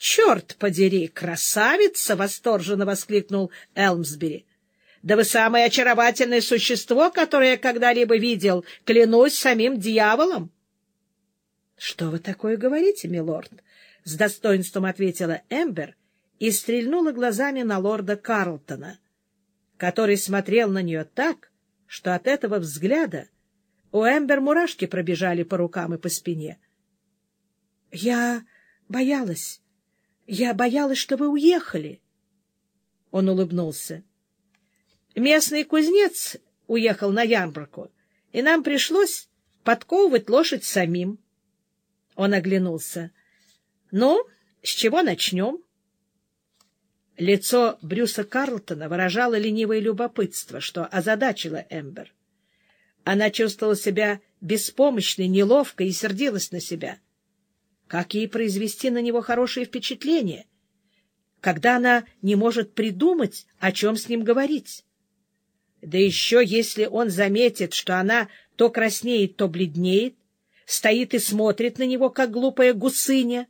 Черт подери, красавица! — восторженно воскликнул Элмсбери. — Да вы самое очаровательное существо, которое я когда-либо видел, клянусь самим дьяволом. — Что вы такое говорите, милорд? — с достоинством ответила Эмбер и стрельнула глазами на лорда Карлтона, который смотрел на нее так, что от этого взгляда у Эмбер мурашки пробежали по рукам и по спине. — Я боялась. Я боялась, что вы уехали. Он улыбнулся. Местный кузнец уехал на ярмарку, и нам пришлось подковывать лошадь самим. Он оглянулся. — Ну, с чего начнем? Лицо Брюса Карлтона выражало ленивое любопытство, что озадачило Эмбер. Она чувствовала себя беспомощной, неловкой и сердилась на себя. Как ей произвести на него хорошее впечатление, когда она не может придумать, о чем с ним говорить? Да еще если он заметит, что она то краснеет, то бледнеет, стоит и смотрит на него, как глупая гусыня.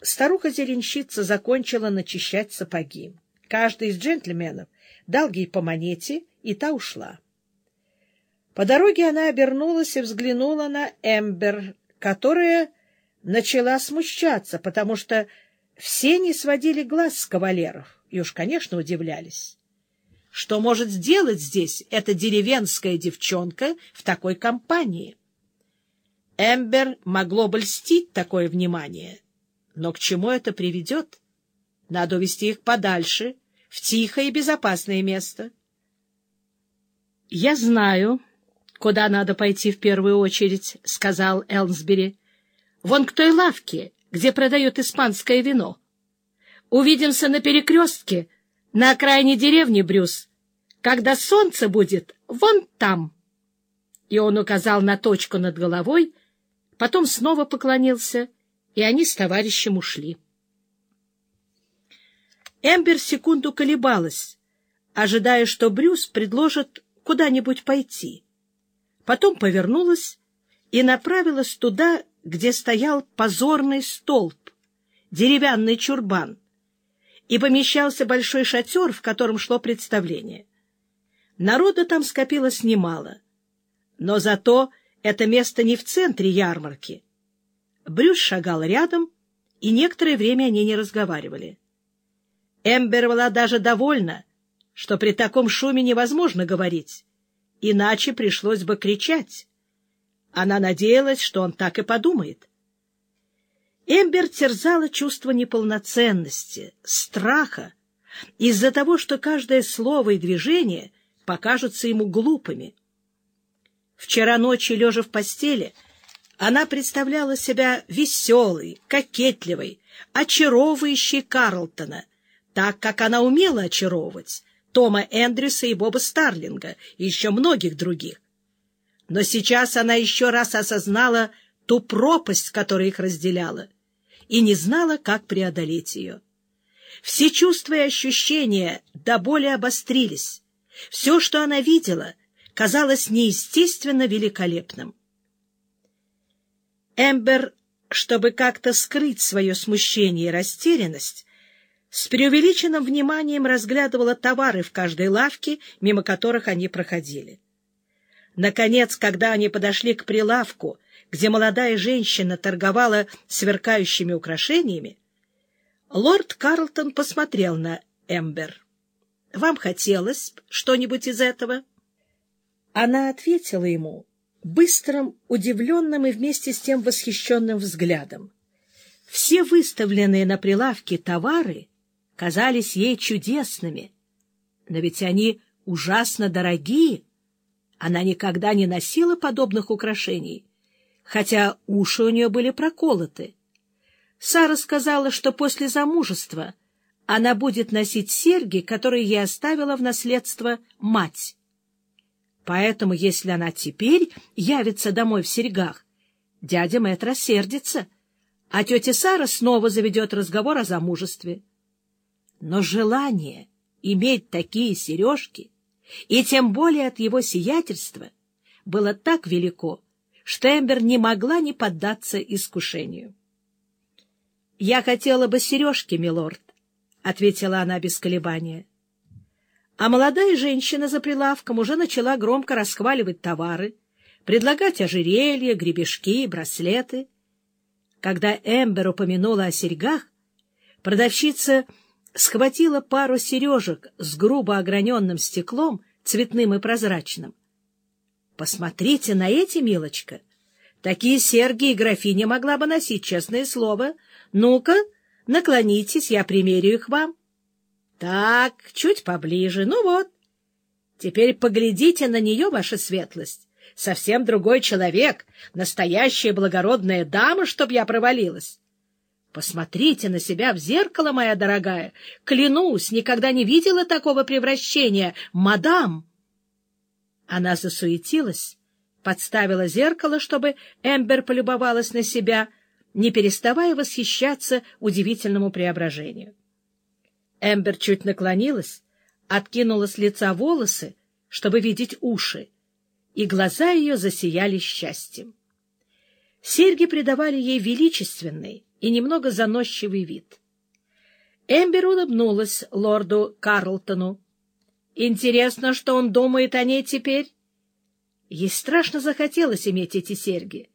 Старуха-зеленщица закончила начищать сапоги. Каждый из джентльменов дал ей по монете, и та ушла. По дороге она обернулась и взглянула на Эмбер, которая начала смущаться, потому что все не сводили глаз с кавалеров и уж, конечно, удивлялись. Что может сделать здесь эта деревенская девчонка в такой компании? Эмбер могло бы льстить такое внимание, но к чему это приведет? Надо увести их подальше, в тихое и безопасное место. — Я знаю, куда надо пойти в первую очередь, — сказал Элмсбери. — Вон к той лавке, где продают испанское вино. Увидимся на перекрестке, на окраине деревни, Брюс, когда солнце будет вон там. И он указал на точку над головой, потом снова поклонился, и они с товарищем ушли. Эмбер секунду колебалась, ожидая, что Брюс предложит куда-нибудь пойти. Потом повернулась и направилась туда, где стоял позорный столб, деревянный чурбан, и помещался большой шатер, в котором шло представление. Народа там скопилось немало, но зато это место не в центре ярмарки. Брюс шагал рядом, и некоторое время они не разговаривали. Эмбер была даже довольна, что при таком шуме невозможно говорить, иначе пришлось бы кричать. Она надеялась, что он так и подумает. Эмбер терзала чувство неполноценности, страха, из-за того, что каждое слово и движение покажутся ему глупыми. Вчера ночью, лежа в постели, она представляла себя веселой, кокетливой, очаровывающей Карлтона, так, как она умела очаровывать Тома Эндрюса и Боба Старлинга и еще многих других. Но сейчас она еще раз осознала ту пропасть, которая их разделяла, и не знала, как преодолеть ее. Все чувства и ощущения до боли обострились. Все, что она видела, казалось неестественно великолепным. Эмбер, чтобы как-то скрыть свое смущение и растерянность, с преувеличенным вниманием разглядывала товары в каждой лавке, мимо которых они проходили. Наконец, когда они подошли к прилавку, где молодая женщина торговала сверкающими украшениями, лорд Карлтон посмотрел на Эмбер. — Вам хотелось что-нибудь из этого? Она ответила ему быстрым, удивленным и вместе с тем восхищенным взглядом. Все выставленные на прилавке товары казались ей чудесными, но ведь они ужасно дорогие. Она никогда не носила подобных украшений, хотя уши у нее были проколоты. Сара сказала, что после замужества она будет носить серьги, которые ей оставила в наследство мать. Поэтому, если она теперь явится домой в серьгах, дядя Мэтт рассердится, а тетя Сара снова заведет разговор о замужестве. Но желание иметь такие сережки, и тем более от его сиятельства, было так велико, что Эмбер не могла не поддаться искушению. Я хотела бы сережки, милорд, — ответила она без колебания. А молодая женщина за прилавком уже начала громко расхваливать товары, предлагать ожерелья, гребешки, браслеты. Когда Эмбер упомянула о серьгах, продавщица схватила пару сережек с грубо ограненным стеклом, цветным и прозрачным. — Посмотрите на эти, милочка! Такие серьги и графиня могла бы носить, честное слово. Ну-ка, наклонитесь, я примерю их вам. Так, чуть поближе, ну вот. Теперь поглядите на нее, ваша светлость. Совсем другой человек, настоящая благородная дама, чтоб я провалилась. Посмотрите на себя в зеркало, моя дорогая. Клянусь, никогда не видела такого превращения. Мадам! Она засуетилась, подставила зеркало, чтобы Эмбер полюбовалась на себя, не переставая восхищаться удивительному преображению. Эмбер чуть наклонилась, откинула с лица волосы, чтобы видеть уши, и глаза ее засияли счастьем. Серьги придавали ей величественный, и немного заносчивый вид. Эмбер улыбнулась лорду Карлтону. Интересно, что он думает о ней теперь? Ей страшно захотелось иметь эти серьги,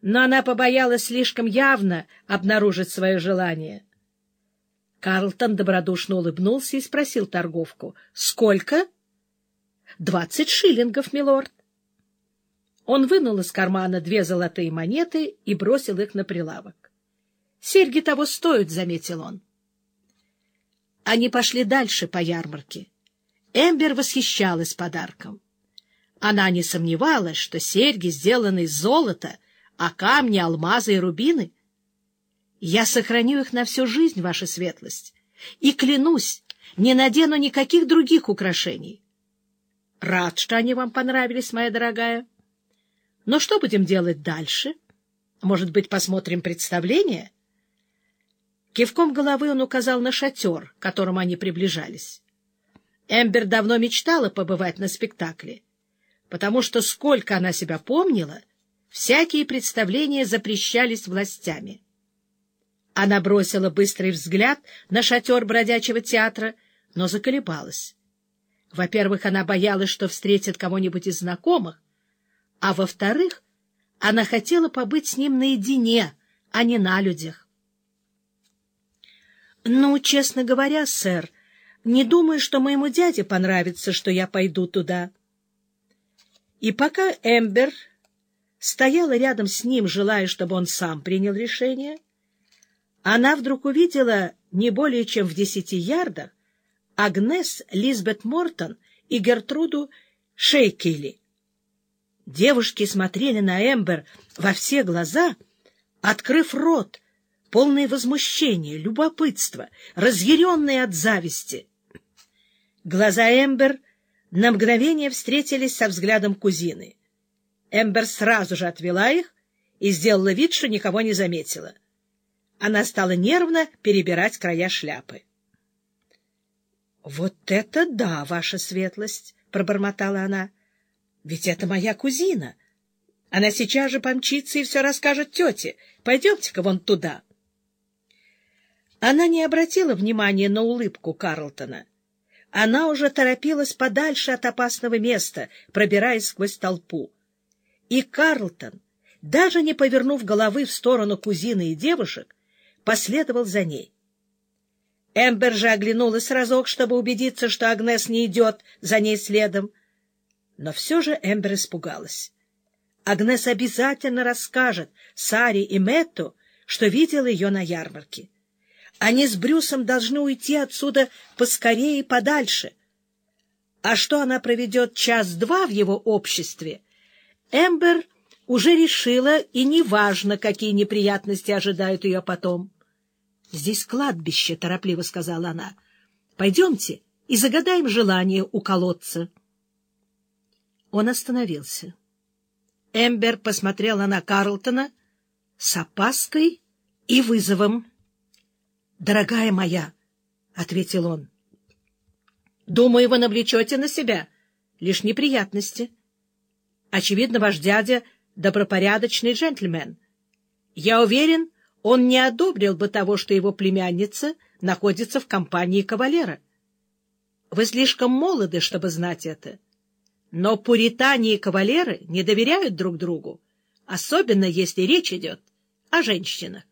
но она побоялась слишком явно обнаружить свое желание. Карлтон добродушно улыбнулся и спросил торговку. — Сколько? — Двадцать шиллингов, милорд. Он вынул из кармана две золотые монеты и бросил их на прилавок. Серьги того стоят, — заметил он. Они пошли дальше по ярмарке. Эмбер восхищалась подарком. Она не сомневалась, что серьги сделаны из золота, а камни — алмазы и рубины. Я сохраню их на всю жизнь, ваша светлость, и, клянусь, не надену никаких других украшений. Рад, что они вам понравились, моя дорогая. Но что будем делать дальше? Может быть, посмотрим представление? — Кивком головы он указал на шатер, к которому они приближались. Эмбер давно мечтала побывать на спектакле, потому что, сколько она себя помнила, всякие представления запрещались властями. Она бросила быстрый взгляд на шатер бродячего театра, но заколебалась. Во-первых, она боялась, что встретит кого-нибудь из знакомых, а во-вторых, она хотела побыть с ним наедине, а не на людях. — Ну, честно говоря, сэр, не думаю, что моему дяде понравится, что я пойду туда. И пока Эмбер стояла рядом с ним, желая, чтобы он сам принял решение, она вдруг увидела не более чем в десяти ярдах Агнес, Лизбет Мортон и Гертруду Шейкели. Девушки смотрели на Эмбер во все глаза, открыв рот, полные возмущения, любопытства, разъяренные от зависти. Глаза Эмбер на мгновение встретились со взглядом кузины. Эмбер сразу же отвела их и сделала вид, что никого не заметила. Она стала нервно перебирать края шляпы. — Вот это да, ваша светлость! — пробормотала она. — Ведь это моя кузина. Она сейчас же помчится и все расскажет тете. Пойдемте-ка вон туда. — она не обратила внимания на улыбку Карлтона. Она уже торопилась подальше от опасного места, пробираясь сквозь толпу. И Карлтон, даже не повернув головы в сторону кузины и девушек, последовал за ней. Эмбер же оглянулась разок, чтобы убедиться, что Агнес не идет за ней следом. Но все же Эмбер испугалась. Агнес обязательно расскажет Саре и Мэтту, что видела ее на ярмарке. Они с Брюсом должны уйти отсюда поскорее и подальше. А что она проведет час-два в его обществе, Эмбер уже решила, и неважно, какие неприятности ожидают ее потом. — Здесь кладбище, — торопливо сказала она. — Пойдемте и загадаем желание у колодца. Он остановился. Эмбер посмотрела на Карлтона с опаской и вызовом дорогая моя, — ответил он. — Думаю, вы навлечете на себя лишь неприятности. Очевидно, ваш дядя — добропорядочный джентльмен. Я уверен, он не одобрил бы того, что его племянница находится в компании кавалера. Вы слишком молоды, чтобы знать это. Но пуритане и кавалеры не доверяют друг другу, особенно если речь идет о женщинах.